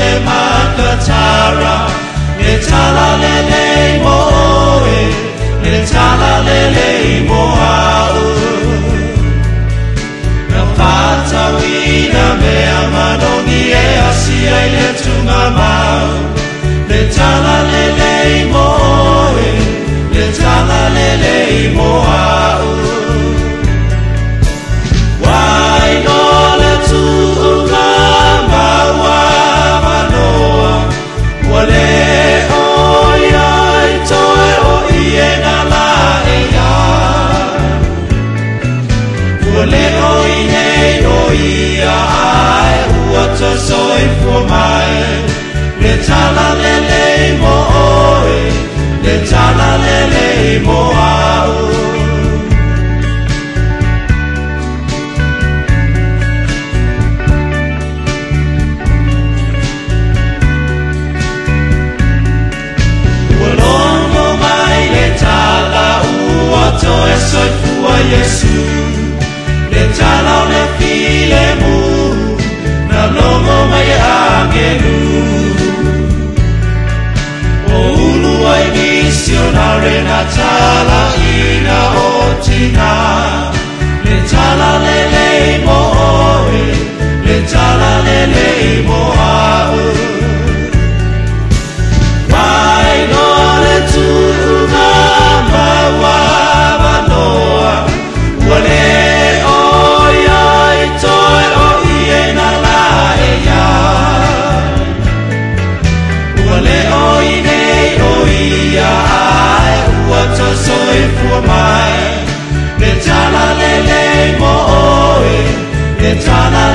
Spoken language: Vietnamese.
Lemakatara, Netala Lele Moe, Netala Lele Moau. Napata wina mea manoni e asia chala le le le chala le le mo le chala u ato e soifua Zaren atxala ina hotxina. Eternal